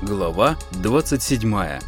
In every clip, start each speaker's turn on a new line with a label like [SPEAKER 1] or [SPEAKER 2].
[SPEAKER 1] Глава 27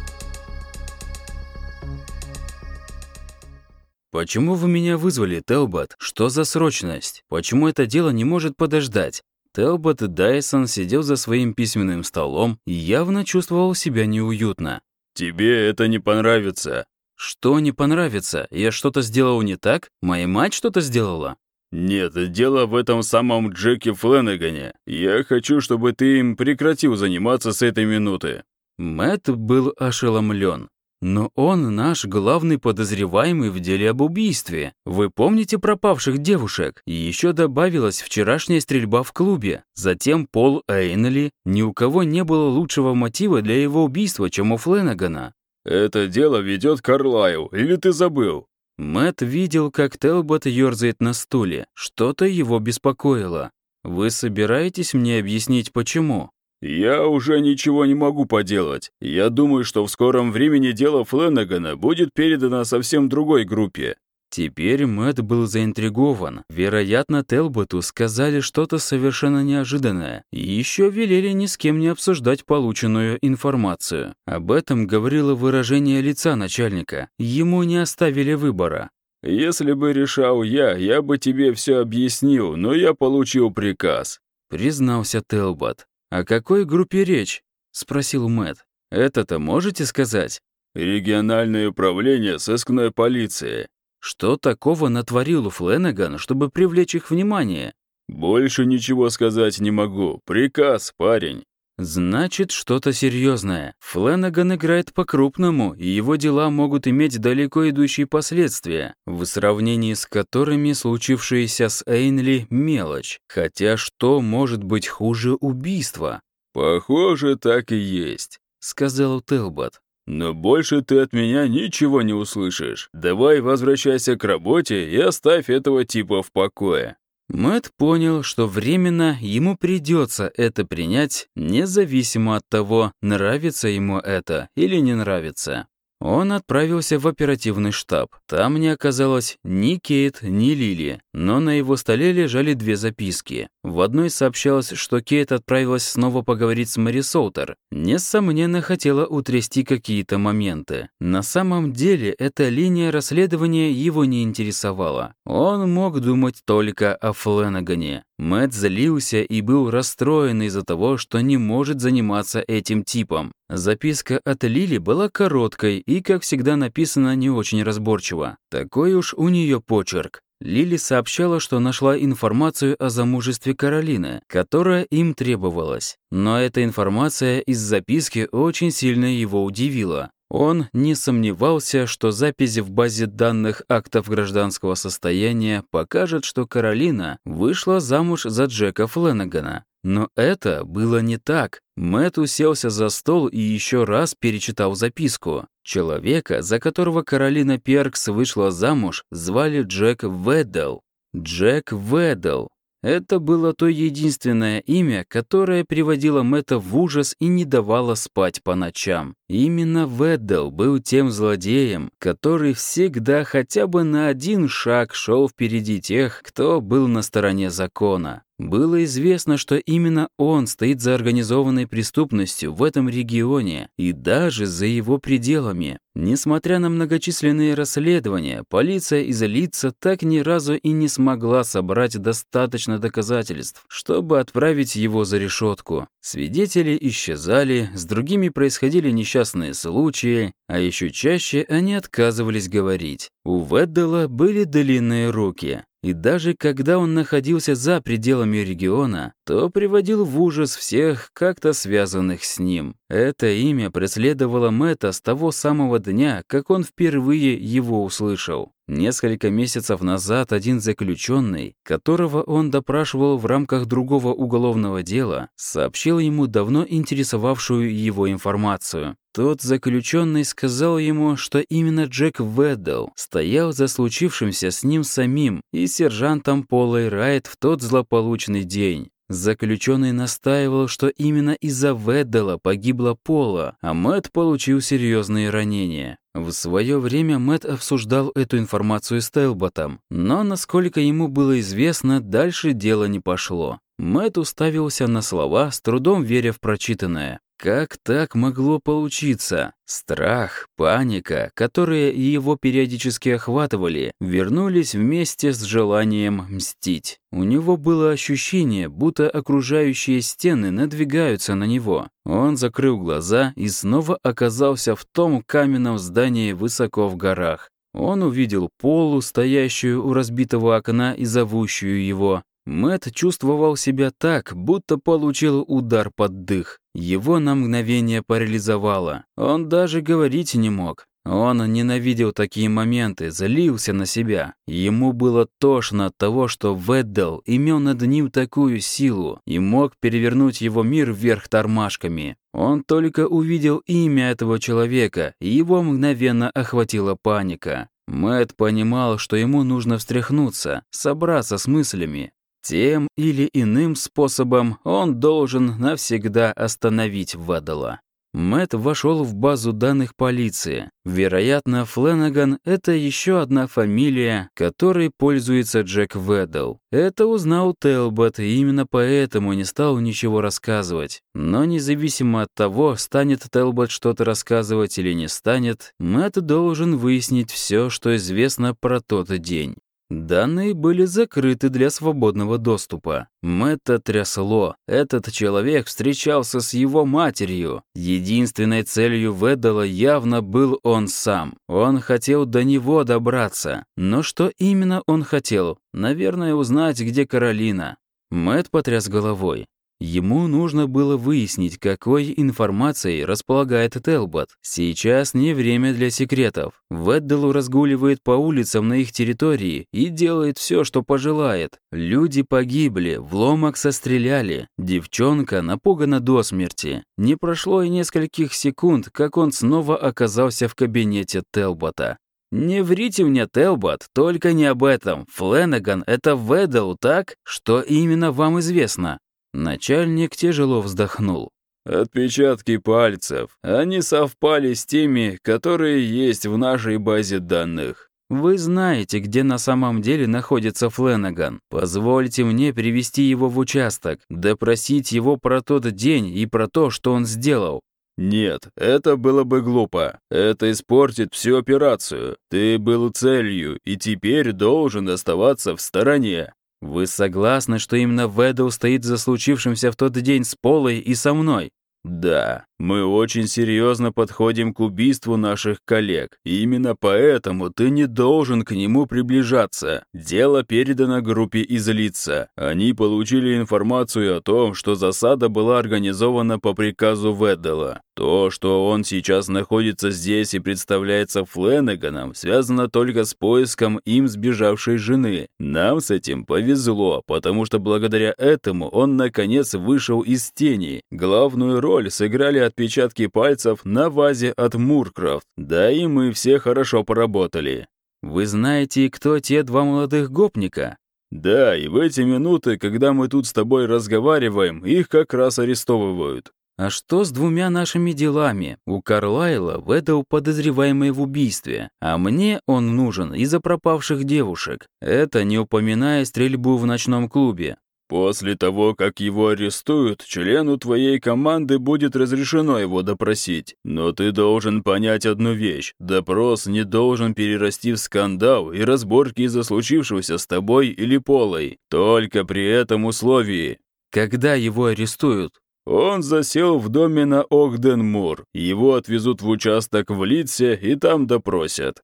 [SPEAKER 1] «Почему вы меня вызвали, Телбот? Что за срочность? Почему это дело не может подождать?» Телбот Дайсон сидел за своим письменным столом и явно чувствовал себя неуютно.
[SPEAKER 2] «Тебе это не понравится».
[SPEAKER 1] «Что не понравится? Я что-то сделал не так? Моя мать что-то сделала?»
[SPEAKER 2] «Нет, дело в этом самом Джеке Фленнегане. Я хочу, чтобы ты им прекратил заниматься с этой минуты».
[SPEAKER 1] Мэтт был ошеломлен. Но он наш главный подозреваемый в деле об убийстве. Вы помните пропавших девушек? Еще добавилась вчерашняя стрельба в клубе. Затем Пол Эйнли. Ни у кого не было лучшего мотива для его убийства, чем у Фленагана.
[SPEAKER 2] «Это дело ведет Карлайл, или ты забыл?»
[SPEAKER 1] Мэт видел, как Телбот ерзает на стуле. Что-то его беспокоило. «Вы собираетесь мне объяснить, почему?»
[SPEAKER 2] «Я уже ничего не могу поделать. Я думаю, что в скором времени дело Фленнегана будет передано совсем другой группе.
[SPEAKER 1] Теперь Мэтт был заинтригован. Вероятно, Телботу сказали что-то совершенно неожиданное. И еще велели ни с кем не обсуждать полученную информацию. Об этом говорило выражение лица начальника. Ему не оставили выбора.
[SPEAKER 2] «Если бы решал я, я бы тебе все объяснил, но я получил приказ», —
[SPEAKER 1] признался Телбот. «О какой группе речь?» — спросил Мэтт. «Это-то можете сказать?»
[SPEAKER 2] «Региональное управление сыскной полиции.
[SPEAKER 1] Что такого натворил Фленаган, чтобы привлечь их внимание?
[SPEAKER 2] Больше ничего сказать не могу. Приказ, парень.
[SPEAKER 1] Значит, что-то серьезное. Фленаган играет по-крупному, и его дела могут иметь далеко идущие последствия, в сравнении с которыми случившееся с Эйнли – мелочь. Хотя что может быть хуже убийства?
[SPEAKER 2] «Похоже, так и есть», — сказал Телбот. Но больше ты от меня ничего не услышишь. Давай возвращайся к работе и оставь этого типа в покое».
[SPEAKER 1] Мэт понял, что временно ему придется это принять, независимо от того, нравится ему это или не нравится. Он отправился в оперативный штаб. Там не оказалось ни Кейт, ни Лили, но на его столе лежали две записки. В одной сообщалось, что Кейт отправилась снова поговорить с Мэри Соутер. Несомненно, хотела утрясти какие-то моменты. На самом деле, эта линия расследования его не интересовала. Он мог думать только о Фленагане. Мэтт злился и был расстроен из-за того, что не может заниматься этим типом. Записка от Лили была короткой и, как всегда, написана не очень разборчиво. Такой уж у нее почерк. Лили сообщала, что нашла информацию о замужестве Каролины, которая им требовалась. Но эта информация из записки очень сильно его удивила. Он не сомневался, что запись в базе данных актов гражданского состояния покажет, что Каролина вышла замуж за Джека Фленнегана. Но это было не так. Мэтт уселся за стол и еще раз перечитал записку. Человека, за которого Каролина Перкс вышла замуж, звали Джек Веддл. Джек Веддл. Это было то единственное имя, которое приводило Мэтта в ужас и не давало спать по ночам. Именно Веддл был тем злодеем, который всегда хотя бы на один шаг шел впереди тех, кто был на стороне закона. Было известно, что именно он стоит за организованной преступностью в этом регионе и даже за его пределами. Несмотря на многочисленные расследования, полиция из лица так ни разу и не смогла собрать достаточно доказательств, чтобы отправить его за решетку. Свидетели исчезали, с другими происходили несчастные случаи, а еще чаще они отказывались говорить. У Веддала были длинные руки, и даже когда он находился за пределами региона, то приводил в ужас всех, как-то связанных с ним. Это имя преследовало Мэтта с того самого дня, как он впервые его услышал. Несколько месяцев назад один заключенный, которого он допрашивал в рамках другого уголовного дела, сообщил ему давно интересовавшую его информацию. Тот заключенный сказал ему, что именно Джек Веддл стоял за случившимся с ним самим и сержантом Полой Райт в тот злополучный день. Заключенный настаивал, что именно из-за Веддала погибла Пола, а Мэтт получил серьезные ранения. В свое время Мэтт обсуждал эту информацию с Телботом, но, насколько ему было известно, дальше дело не пошло. Мэтт уставился на слова, с трудом веря в прочитанное. Как так могло получиться? Страх, паника, которые его периодически охватывали, вернулись вместе с желанием мстить. У него было ощущение, будто окружающие стены надвигаются на него. Он закрыл глаза и снова оказался в том каменном здании высоко в горах. Он увидел Полу, стоящую у разбитого окна и зовущую его. Мэт чувствовал себя так, будто получил удар под дых. Его на мгновение парализовало. Он даже говорить не мог. Он ненавидел такие моменты, злился на себя. Ему было тошно от того, что Веддал имел над ним такую силу и мог перевернуть его мир вверх тормашками. Он только увидел имя этого человека, и его мгновенно охватила паника. Мэт понимал, что ему нужно встряхнуться, собраться с мыслями. Тем или иным способом он должен навсегда остановить Веддала. Мэт вошел в базу данных полиции. Вероятно, Фленаган — это еще одна фамилия, которой пользуется Джек Веддл. Это узнал Телбот, и именно поэтому не стал ничего рассказывать. Но независимо от того, станет Телбот что-то рассказывать или не станет, Мэт должен выяснить все, что известно про тот день. Данные были закрыты для свободного доступа. Мэтта трясло. Этот человек встречался с его матерью. Единственной целью Веддала явно был он сам. Он хотел до него добраться. Но что именно он хотел? Наверное, узнать, где Каролина. Мэт потряс головой. Ему нужно было выяснить, какой информацией располагает Телбот. Сейчас не время для секретов. Ведделу разгуливает по улицам на их территории и делает все, что пожелает. Люди погибли, вломок состреляли. Девчонка напугана до смерти. Не прошло и нескольких секунд, как он снова оказался в кабинете Телбота. «Не врите мне, Телбот, только не об этом. Фленаган — это Веддл, так? Что именно вам известно?» Начальник тяжело вздохнул.
[SPEAKER 2] Отпечатки пальцев. Они совпали с теми, которые есть в нашей базе данных.
[SPEAKER 1] Вы знаете, где на самом деле находится Фленаган. Позвольте мне привести его в участок, допросить его про тот день и про то, что он сделал.
[SPEAKER 2] Нет, это было бы глупо. Это испортит всю операцию. Ты был целью и теперь должен оставаться в стороне.
[SPEAKER 1] Вы согласны, что именно Ведл стоит за случившимся в тот день с Полой и со мной?
[SPEAKER 2] Да, мы очень серьезно подходим к убийству наших коллег. И именно поэтому ты не должен к нему приближаться. Дело передано группе из лица. Они получили информацию о том, что засада была организована по приказу Веддела. То, что он сейчас находится здесь и представляется Фленеганом, связано только с поиском им сбежавшей жены. Нам с этим повезло, потому что благодаря этому он наконец вышел из тени. Главную роль сыграли отпечатки пальцев на вазе от Муркрофт. Да и мы все хорошо поработали.
[SPEAKER 1] Вы знаете, кто те два молодых гопника?
[SPEAKER 2] Да, и в эти минуты, когда мы тут с тобой разговариваем, их как раз арестовывают.
[SPEAKER 1] А что с двумя нашими делами? У Карлайла Веддл подозреваемый в убийстве, а мне он нужен из-за пропавших девушек. Это не упоминая стрельбу в ночном клубе.
[SPEAKER 2] После того, как его арестуют, члену твоей команды будет разрешено его допросить. Но ты должен понять одну вещь. Допрос не должен перерасти в скандал и разборки из-за случившегося с тобой или Полой. Только при этом условии.
[SPEAKER 1] Когда его арестуют?
[SPEAKER 2] Он засел в доме на Огденмур. Его отвезут в участок в Литсе и там допросят.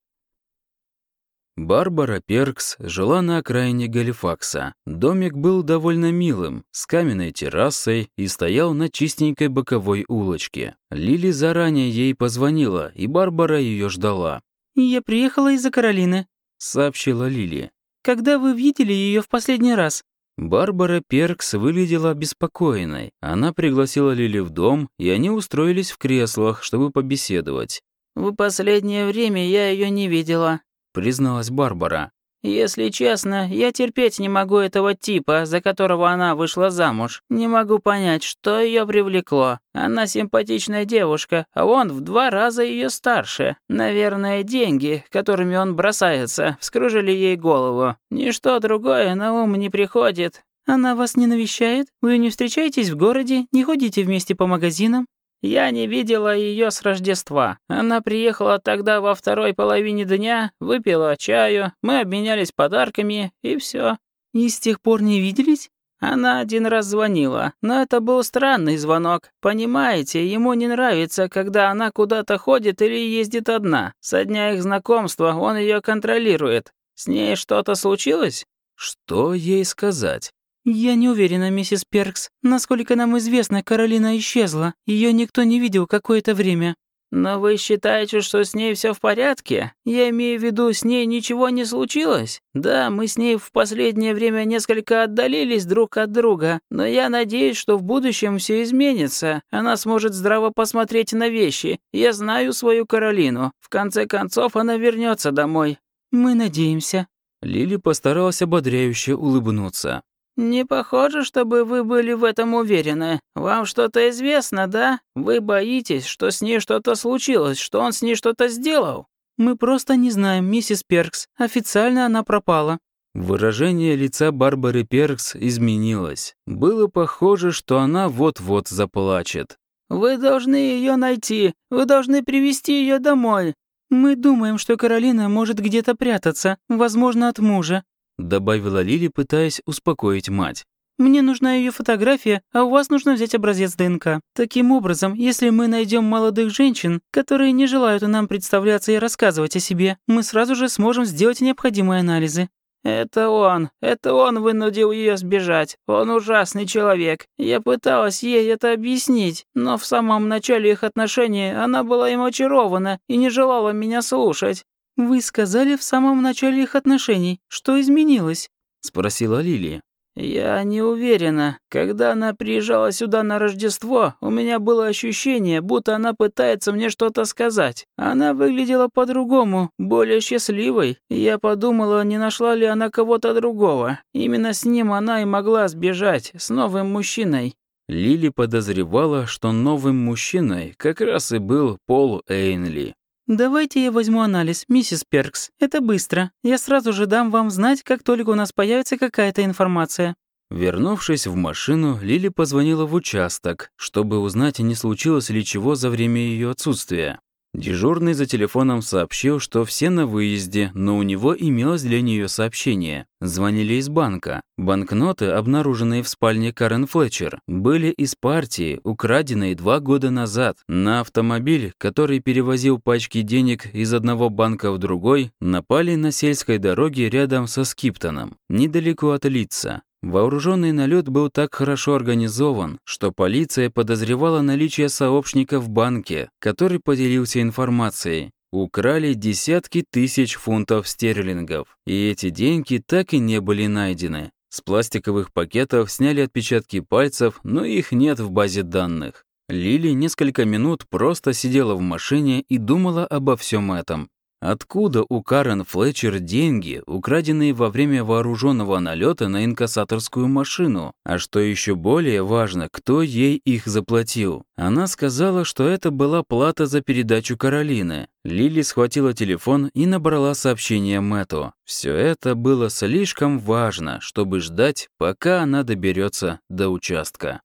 [SPEAKER 1] Барбара Перкс жила на окраине Галифакса. Домик был довольно милым, с каменной террасой и стоял на чистенькой боковой улочке. Лили заранее ей позвонила, и Барбара ее ждала.
[SPEAKER 3] «Я приехала из-за Каролины», — сообщила Лили. «Когда вы видели ее в последний раз?»
[SPEAKER 1] Барбара Перкс выглядела обеспокоенной. Она пригласила Лили в дом, и они устроились в креслах, чтобы побеседовать.
[SPEAKER 3] «В последнее время я ее не видела»,
[SPEAKER 1] призналась Барбара.
[SPEAKER 3] «Если честно, я терпеть не могу этого типа, за которого она вышла замуж. Не могу понять, что ее привлекло. Она симпатичная девушка, а он в два раза ее старше. Наверное, деньги, которыми он бросается, вскружили ей голову. Ничто другое на ум не приходит. Она вас не навещает? Вы не встречаетесь в городе? Не ходите вместе по магазинам?» Я не видела ее с Рождества. Она приехала тогда во второй половине дня, выпила чаю, мы обменялись подарками, и все.
[SPEAKER 4] И с тех пор не виделись?
[SPEAKER 3] Она один раз звонила, но это был странный звонок. Понимаете, ему не нравится, когда она куда-то ходит или ездит одна. Со дня их знакомства он ее контролирует. С ней что-то случилось?
[SPEAKER 1] Что ей сказать?
[SPEAKER 4] «Я не уверена, миссис Перкс. Насколько нам известно, Каролина исчезла. Ее никто не видел какое-то время.
[SPEAKER 3] «Но вы считаете, что с ней все в порядке? Я имею в виду, с ней ничего не случилось? Да, мы с ней в последнее время несколько отдалились друг от друга, но я надеюсь, что в будущем все изменится. Она сможет здраво посмотреть на вещи. Я знаю свою Каролину. В конце концов, она вернется домой».
[SPEAKER 4] «Мы надеемся».
[SPEAKER 1] Лили постаралась ободряюще улыбнуться.
[SPEAKER 3] «Не похоже, чтобы вы были в этом уверены. Вам что-то известно, да? Вы боитесь, что с ней что-то случилось, что он с ней что-то сделал?»
[SPEAKER 4] «Мы просто не знаем, миссис Перкс. Официально она пропала».
[SPEAKER 1] Выражение лица Барбары Перкс изменилось. Было похоже, что она вот-вот заплачет.
[SPEAKER 3] «Вы должны ее найти. Вы должны привести ее домой.
[SPEAKER 4] Мы думаем, что Каролина может где-то прятаться, возможно, от мужа
[SPEAKER 1] добавила Лили, пытаясь успокоить мать.
[SPEAKER 4] «Мне нужна ее фотография, а у вас нужно взять образец ДНК. Таким образом, если мы найдем молодых женщин, которые не желают нам представляться и рассказывать о себе, мы сразу же сможем сделать необходимые анализы».
[SPEAKER 3] «Это он, это он вынудил ее сбежать. Он ужасный человек. Я пыталась ей это объяснить, но в самом начале их отношений она была им очарована и не желала меня слушать.
[SPEAKER 4] «Вы сказали в самом начале их отношений. Что изменилось?»
[SPEAKER 1] — спросила Лилия.
[SPEAKER 3] «Я не уверена. Когда она приезжала сюда на Рождество, у меня было ощущение, будто она пытается мне что-то сказать. Она выглядела по-другому, более счастливой. Я подумала, не нашла ли она кого-то другого. Именно с ним она и могла сбежать, с новым мужчиной».
[SPEAKER 1] Лили подозревала, что новым мужчиной как раз и был Пол Эйнли.
[SPEAKER 4] «Давайте я возьму анализ, миссис Перкс. Это быстро. Я сразу же дам вам знать, как только у нас появится какая-то информация».
[SPEAKER 1] Вернувшись в машину, Лили позвонила в участок, чтобы узнать, не случилось ли чего за время ее отсутствия. Дежурный за телефоном сообщил, что все на выезде, но у него имелось для нее сообщение. Звонили из банка. Банкноты, обнаруженные в спальне Карен Флетчер, были из партии, украденной два года назад. На автомобиль, который перевозил пачки денег из одного банка в другой, напали на сельской дороге рядом со Скиптоном, недалеко от Лица. Вооруженный налет был так хорошо организован, что полиция подозревала наличие сообщника в банке, который поделился информацией. Украли десятки тысяч фунтов стерлингов, и эти деньги так и не были найдены. С пластиковых пакетов сняли отпечатки пальцев, но их нет в базе данных. Лили несколько минут просто сидела в машине и думала обо всем этом. Откуда у Карен Флетчер деньги, украденные во время вооруженного налета на инкассаторскую машину? А что еще более важно, кто ей их заплатил? Она сказала, что это была плата за передачу Каролины. Лили схватила телефон и набрала сообщение Мэту. Все это было слишком важно, чтобы ждать, пока она доберется до участка.